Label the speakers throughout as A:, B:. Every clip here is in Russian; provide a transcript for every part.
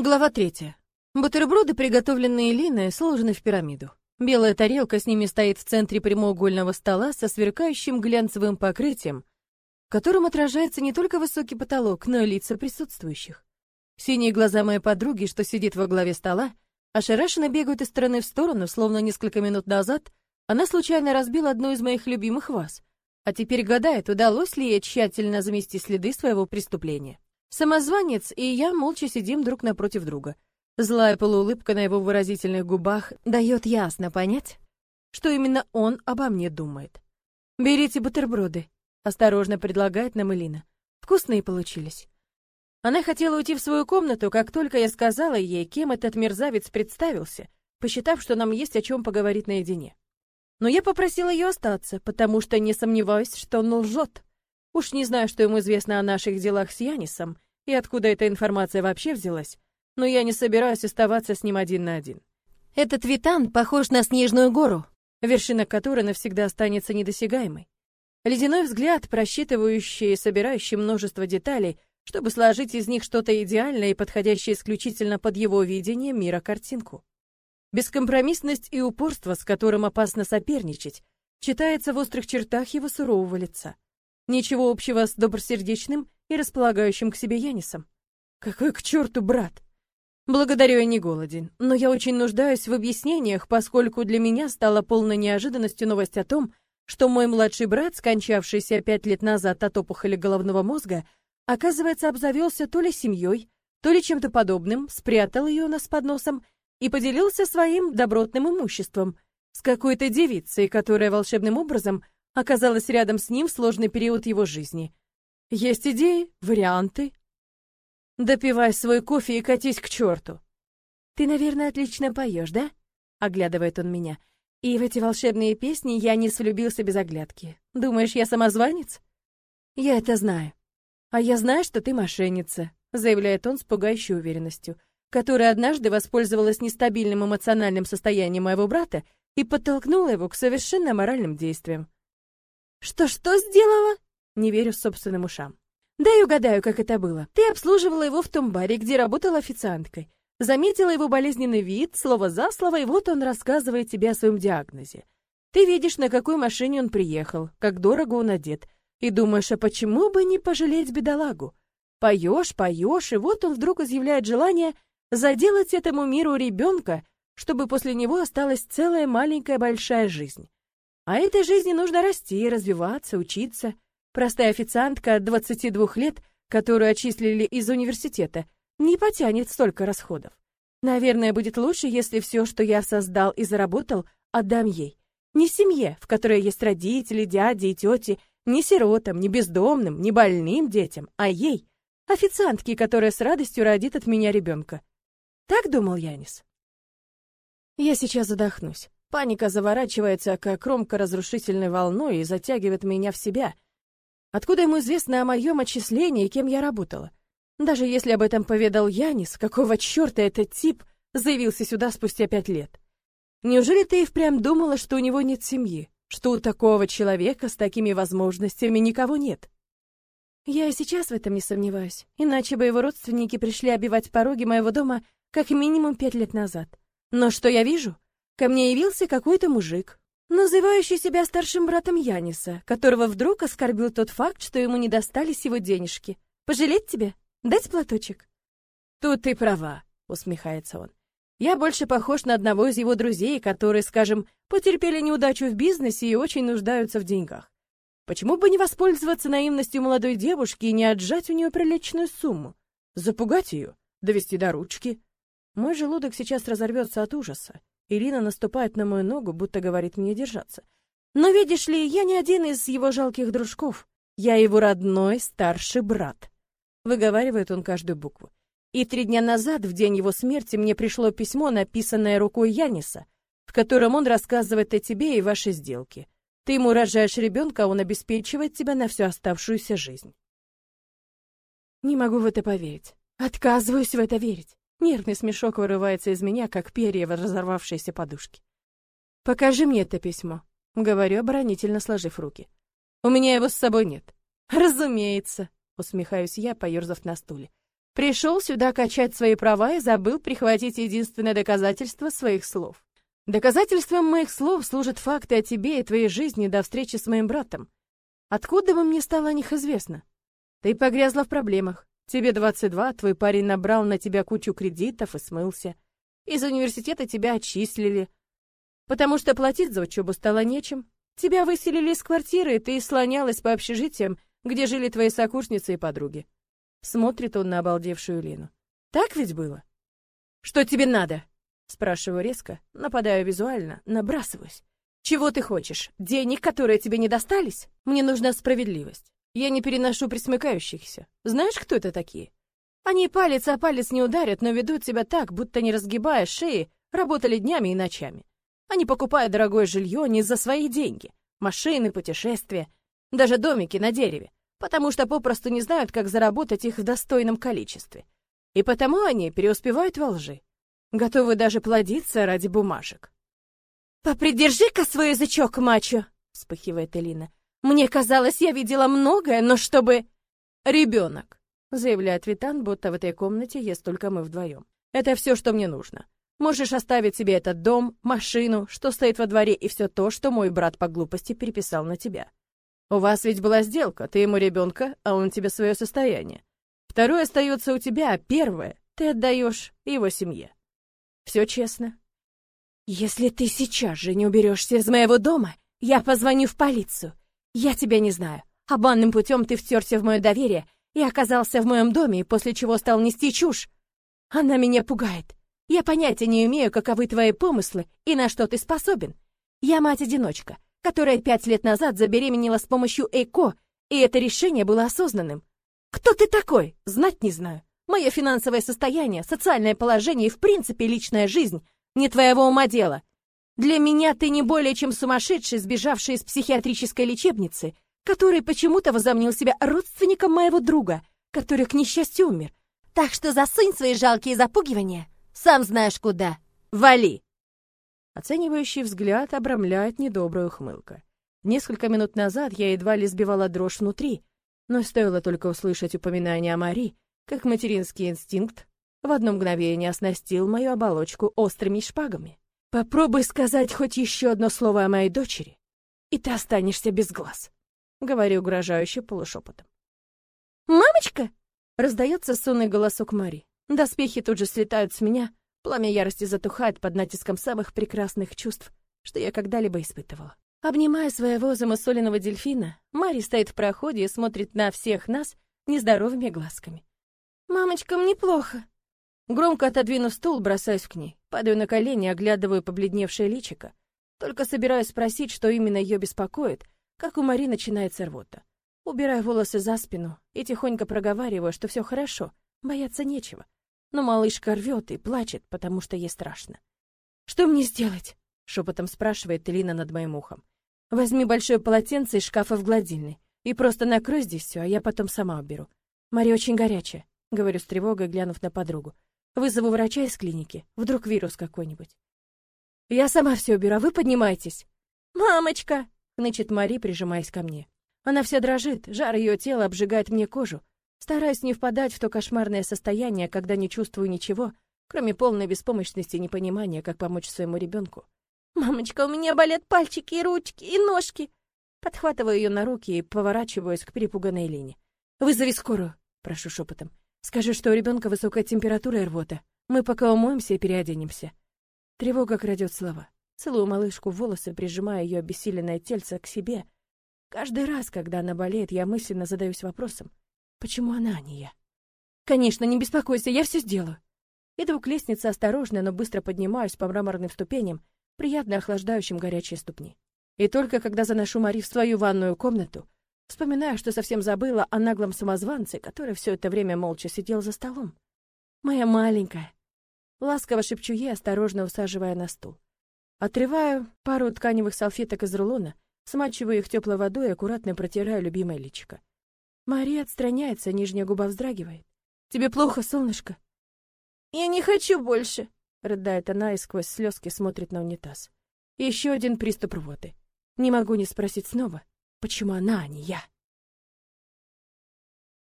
A: Глава третья. Бутерброды, приготовленные Линой, сложены в пирамиду. Белая тарелка с ними стоит в центре прямоугольного стола со сверкающим глянцевым покрытием, в котором отражается не только высокий потолок, но и лица присутствующих. Синие глаза моей подруги, что сидит во главе стола, ошарашенно бегают из стороны в сторону, словно несколько минут назад она случайно разбила одну из моих любимых ваз, а теперь гадает, удалось ли ей тщательно замести следы своего преступления. Самозванец и я молча сидим друг напротив друга. Злая полуулыбка на его выразительных губах дает ясно понять, что именно он обо мне думает. «Берите бутерброды», — осторожно предлагает нам Элина. «Вкусные получились». Она хотела уйти в свою комнату, как только я сказала ей, кем этот мерзавец представился, посчитав, что нам есть о чем поговорить наедине. Но я попросила ее остаться, потому что не сомневаюсь, что он лжет. Уж не знаю, что ему известно о наших делах с Янисом и откуда эта информация вообще взялась, но я не собираюсь оставаться с ним один на один. Этот Витан похож на снежную гору, вершина которой навсегда останется недосягаемой. Ледяной взгляд, просчитывающий и собирающий множество деталей, чтобы сложить из них что-то идеальное и подходящее исключительно под его видение мира картинку. Бескомпромиссность и упорство, с которым опасно соперничать, читается в острых чертах его сурового лица. Ничего общего с добросердечным и располагающим к себе Янисом. Какой к черту брат? Благодарю, я не голоден, но я очень нуждаюсь в объяснениях, поскольку для меня стала полной неожиданностью новость о том, что мой младший брат, скончавшийся пять лет назад от опухоли головного мозга, оказывается, обзавелся то ли семьей, то ли чем-то подобным, спрятал ее у нас под носом и поделился своим добротным имуществом с какой-то девицей, которая волшебным образом оказалась рядом с ним в сложный период его жизни. Есть идеи, варианты. Допивай свой кофе и катись к черту. Ты, наверное, отлично поешь, да? Оглядывает он меня. И в эти волшебные песни я не влюбился без оглядки. Думаешь, я самозванец? Я это знаю. А я знаю, что ты мошенница, заявляет он с пугающей уверенностью, которая однажды воспользовалась нестабильным эмоциональным состоянием моего брата и подтолкнула его к совершенно моральным действиям. Что-что сделала? Не верю собственным ушам. Дай угадаю, как это было. Ты обслуживала его в том баре, где работала официанткой. Заметила его болезненный вид, слово за слово, и вот он рассказывает тебе о своем диагнозе. Ты видишь, на какой машине он приехал, как дорого он одет, и думаешь, а почему бы не пожалеть бедолагу? Поешь, поешь, и вот он вдруг изъявляет желание заделать этому миру ребенка, чтобы после него осталась целая маленькая большая жизнь. А этой жизни нужно расти, развиваться, учиться. Простая официантка от 22 лет, которую отчислили из университета, не потянет столько расходов. Наверное, будет лучше, если все, что я создал и заработал, отдам ей. Не семье, в которой есть родители, дяди и тети, не сиротам, не бездомным, не больным детям, а ей, официантке, которая с радостью родит от меня ребенка. Так думал Янис. Я сейчас задохнусь. Паника заворачивается, как кромка разрушительной волной и затягивает меня в себя. Откуда ему известно о моем отчислении и кем я работала? Даже если об этом поведал Янис, какого черта этот тип заявился сюда спустя пять лет? Неужели ты и впрямь думала, что у него нет семьи? Что у такого человека с такими возможностями никого нет? Я и сейчас в этом не сомневаюсь, иначе бы его родственники пришли обивать пороги моего дома как минимум пять лет назад. Но что я вижу? Ко мне явился какой-то мужик, называющий себя старшим братом Яниса, которого вдруг оскорбил тот факт, что ему не достались его денежки. Пожалеть тебе? Дать платочек? Тут ты права, усмехается он. Я больше похож на одного из его друзей, которые, скажем, потерпели неудачу в бизнесе и очень нуждаются в деньгах. Почему бы не воспользоваться наивностью молодой девушки и не отжать у нее приличную сумму? Запугать ее? Довести до ручки? Мой желудок сейчас разорвется от ужаса. Ирина наступает на мою ногу, будто говорит мне держаться. Но видишь ли, я не один из его жалких дружков. Я его родной старший брат. Выговаривает он каждую букву. И три дня назад, в день его смерти, мне пришло письмо, написанное рукой Яниса, в котором он рассказывает о тебе и вашей сделке. Ты ему рожаешь ребенка, а он обеспечивает тебя на всю оставшуюся жизнь. Не могу в это поверить. Отказываюсь в это верить. Нервный смешок вырывается из меня, как перья в разорвавшейся подушке. «Покажи мне это письмо», — говорю, оборонительно сложив руки. «У меня его с собой нет». «Разумеется», — усмехаюсь я, поерзав на стуле. Пришел сюда качать свои права и забыл прихватить единственное доказательство своих слов. Доказательством моих слов служат факты о тебе и твоей жизни до встречи с моим братом. Откуда бы мне стало о них известно? Ты погрязла в проблемах. Тебе 22, твой парень набрал на тебя кучу кредитов и смылся. Из университета тебя отчислили, потому что платить за учебу стало нечем. Тебя выселили из квартиры, и ты слонялась по общежитиям, где жили твои сокурсницы и подруги. Смотрит он на обалдевшую Лену. Так ведь было? Что тебе надо? Спрашиваю резко, нападаю визуально, набрасываюсь. Чего ты хочешь? Денег, которые тебе не достались? Мне нужна справедливость. Я не переношу присмыкающихся. Знаешь, кто это такие? Они палец о палец не ударят, но ведут себя так, будто не разгибая шеи, работали днями и ночами. Они покупают дорогое жилье не за свои деньги. Машины, путешествия, даже домики на дереве потому что попросту не знают, как заработать их в достойном количестве. И потому они преуспевают во лжи. Готовы даже плодиться ради бумажек. «Попридержи-ка свой язычок, мачо!» — вспыхивает Элина. «Мне казалось, я видела многое, но чтобы...» «Ребенок», — заявляет Витан, будто в этой комнате есть только мы вдвоем. «Это все, что мне нужно. Можешь оставить себе этот дом, машину, что стоит во дворе, и все то, что мой брат по глупости переписал на тебя. У вас ведь была сделка, ты ему ребенка, а он тебе свое состояние. Второе остается у тебя, а первое ты отдаешь его семье. Все честно. Если ты сейчас же не уберешься из моего дома, я позвоню в полицию. Я тебя не знаю. Обманным путем ты втерся в мое доверие и оказался в моем доме, после чего стал нести чушь. Она меня пугает. Я понятия не имею, каковы твои помыслы и на что ты способен. Я мать-одиночка которая пять лет назад забеременела с помощью ЭКО, и это решение было осознанным. Кто ты такой? Знать не знаю. Мое финансовое состояние, социальное положение и, в принципе, личная жизнь не твоего ума дело. Для меня ты не более чем сумасшедший, сбежавший из психиатрической лечебницы, который почему-то возомнил себя родственником моего друга, который, к несчастью, умер. Так что засунь свои жалкие запугивания, сам знаешь куда. Вали!» Оценивающий взгляд обрамляет недобрая ухмылка. Несколько минут назад я едва ли сбивала дрожь внутри, но стоило только услышать упоминание о Мари, как материнский инстинкт в одно мгновение оснастил мою оболочку острыми шпагами. «Попробуй сказать хоть еще одно слово о моей дочери, и ты останешься без глаз», — говорю угрожающе полушепотом. «Мамочка!» — раздается сонный голосок Мари. Доспехи тут же слетают с меня, Пламя ярости затухает под натиском самых прекрасных чувств, что я когда-либо испытывала. Обнимая своего замусоленного дельфина, Мари стоит в проходе и смотрит на всех нас нездоровыми глазками. «Мамочка, мне плохо». Громко отодвинув стул, бросаюсь к ней, падаю на колени, оглядываю побледневшее личико. Только собираюсь спросить, что именно ее беспокоит, как у Мари начинается рвота. Убираю волосы за спину и тихонько проговариваю, что все хорошо, бояться нечего. Но малышка рвет и плачет, потому что ей страшно. «Что мне сделать?» — шепотом спрашивает Элина над моим ухом. «Возьми большое полотенце из шкафа в гладильной и просто накрой здесь все, а я потом сама уберу. Мария очень горячая», — говорю с тревогой, глянув на подругу. «Вызову врача из клиники, вдруг вирус какой-нибудь». «Я сама все уберу, а вы поднимайтесь». «Мамочка!» — хнычет Мари, прижимаясь ко мне. Она вся дрожит, жар ее тела обжигает мне кожу, Стараюсь не впадать в то кошмарное состояние, когда не чувствую ничего, кроме полной беспомощности и непонимания, как помочь своему ребенку. «Мамочка, у меня болят пальчики и ручки, и ножки!» Подхватываю ее на руки и поворачиваюсь к перепуганной Лене. «Вызови скорую!» — прошу шепотом. «Скажи, что у ребенка высокая температура и рвота. Мы пока умоемся и переоденемся». Тревога крадет слова. Целую малышку в волосы, прижимая ее обессиленное тельце к себе. Каждый раз, когда она болеет, я мысленно задаюсь вопросом, Почему она, а не я? Конечно, не беспокойся, я все сделаю. Иду к лестнице осторожно, но быстро поднимаюсь по мраморным ступеням, приятно охлаждающим горячие ступни. И только когда заношу Мари в свою ванную комнату, вспоминаю, что совсем забыла о наглом самозванце, который все это время молча сидел за столом. Моя маленькая. Ласково шепчу ей, осторожно усаживая на стул. Отрываю пару тканевых салфеток из рулона, смачиваю их теплой водой и аккуратно протираю любимое личико. Мария отстраняется, нижняя губа вздрагивает. «Тебе плохо, солнышко?» «Я не хочу больше!» — рыдает она и сквозь слезки смотрит на унитаз. Еще один приступ рвоты. Не могу не спросить снова, почему она, а не я.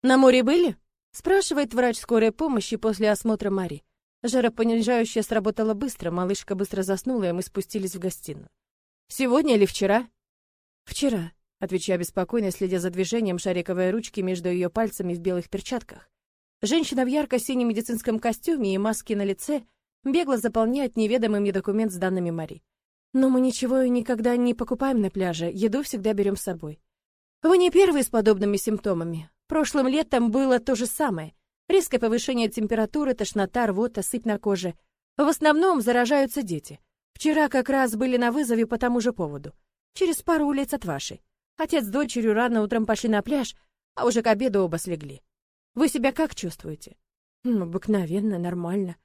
A: «На море были?» — Спрашивает врач скорой помощи после осмотра Мари. Жаропонижающее сработало быстро, малышка быстро заснула, и мы спустились в гостиную. «Сегодня или вчера?» «Вчера», — отвечаю беспокойно, следя за движением шариковой ручки между ее пальцами в белых перчатках. Женщина в ярко-синем медицинском костюме и маске на лице бегло заполняет неведомый мне документ с данными Мари. Но мы ничего и никогда не покупаем на пляже, еду всегда берем с собой. Вы не первые с подобными симптомами. Прошлым летом было то же самое. Резкое повышение температуры, тошнота, рвота, сыпь на коже. В основном заражаются дети. Вчера как раз были на вызове по тому же поводу. Через пару улиц от вашей. Отец с дочерью рано утром пошли на пляж, а уже к обеду оба слегли. Вы себя как чувствуете? Обыкновенно, нормально.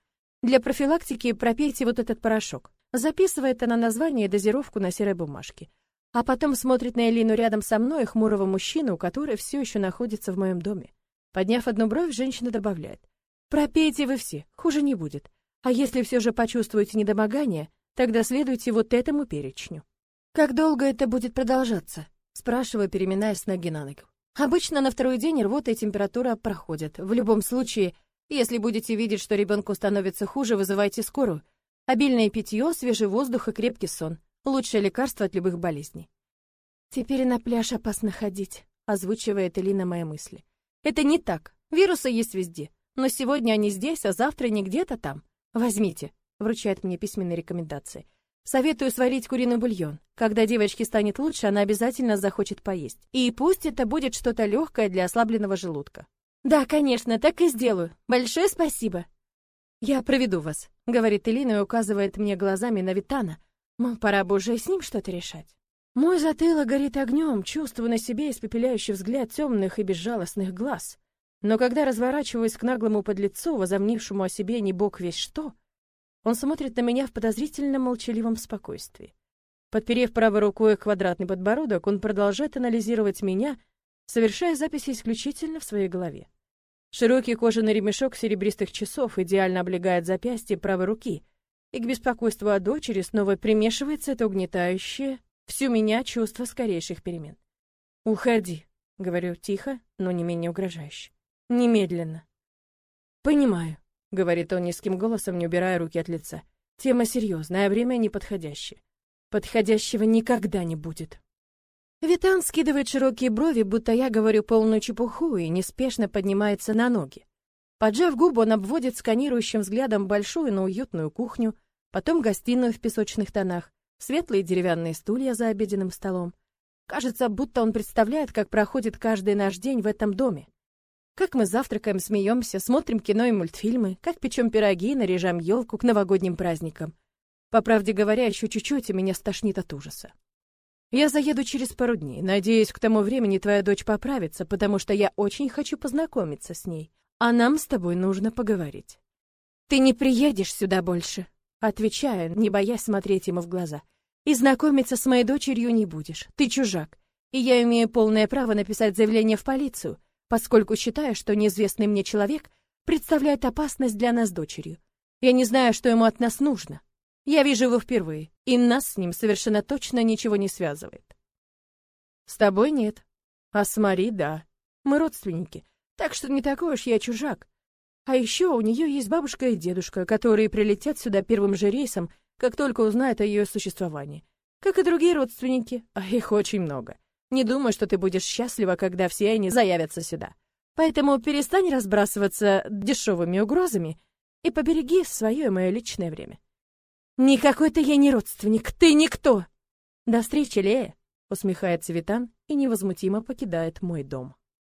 A: Для профилактики пропейте вот этот порошок. Записывает она название и дозировку на серой бумажке. А потом смотрит на Элину рядом со мной, хмурого мужчину, который все еще находится в моем доме. Подняв одну бровь, женщина добавляет. «Пропейте вы все, хуже не будет. А если все же почувствуете недомогание, тогда следуйте вот этому перечню». «Как долго это будет продолжаться?» Спрашиваю, переминаясь с ноги на ногу. Обычно на второй день рвота и температура проходят. В любом случае, если будете видеть, что ребенку становится хуже, вызывайте скорую. Обильное питье, свежий воздух и крепкий сон. Лучшее лекарство от любых болезней. «Теперь на пляж опасно ходить», — озвучивает Элина мои мысли. «Это не так. Вирусы есть везде. Но сегодня они здесь, а завтра не где-то там. Возьмите», — вручает мне письменные рекомендации. «Советую сварить куриный бульон. Когда девочке станет лучше, она обязательно захочет поесть. И пусть это будет что-то легкое для ослабленного желудка». «Да, конечно, так и сделаю. Большое спасибо», «Я проведу вас», — говорит Элина и указывает мне глазами на Витана. Мол, пора бы уже с ним что-то решать. Мой затылок горит огнем, чувствую на себе испепеляющий взгляд темных и безжалостных глаз. Но когда разворачиваюсь к наглому подлецу, возомнившему о себе не бог весь что, он смотрит на меня в подозрительно молчаливом спокойствии. Подперев правой рукой квадратный подбородок, он продолжает анализировать меня, совершая записи исключительно в своей голове. Широкий кожаный ремешок серебристых часов идеально облегает запястье правой руки, и к беспокойству о дочери снова примешивается это угнетающее всю меня чувство скорейших перемен. «Уходи», — говорю тихо, но не менее угрожающе. «Немедленно». «Понимаю», — говорит он низким голосом, не убирая руки от лица. «Тема серьезная, а время неподходящее. Подходящего никогда не будет». Витан скидывает широкие брови, будто я говорю полную чепуху, и неспешно поднимается на ноги. Поджав губы, он обводит сканирующим взглядом большую, но уютную кухню, потом гостиную в песочных тонах, светлые деревянные стулья за обеденным столом. Кажется, будто он представляет, как проходит каждый наш день в этом доме. Как мы завтракаем, смеемся, смотрим кино и мультфильмы, как печем пироги и наряжаем елку к новогодним праздникам. По правде говоря, еще чуть-чуть, и меня стошнит от ужаса. Я заеду через пару дней. Надеюсь, к тому времени твоя дочь поправится, потому что я очень хочу познакомиться с ней. А нам с тобой нужно поговорить. Ты не приедешь сюда больше, отвечаю, не боясь смотреть ему в глаза. И знакомиться с моей дочерью не будешь. Ты чужак. И я имею полное право написать заявление в полицию, поскольку считаю, что неизвестный мне человек представляет опасность для нас дочерью. Я не знаю, что ему от нас нужно. Я вижу его впервые, и нас с ним совершенно точно ничего не связывает. С тобой нет, а с Мари да. Мы родственники, так что не такой уж я чужак. А еще у нее есть бабушка и дедушка, которые прилетят сюда первым же рейсом, как только узнают о ее существовании. Как и другие родственники, а их очень много. Не думаю, что ты будешь счастлива, когда все они заявятся сюда. Поэтому перестань разбрасываться дешевыми угрозами и побереги свое и мое личное время. «Никакой ты я не родственник, ты никто!» «До встречи, Лея!» — усмехается Витан и невозмутимо покидает мой дом.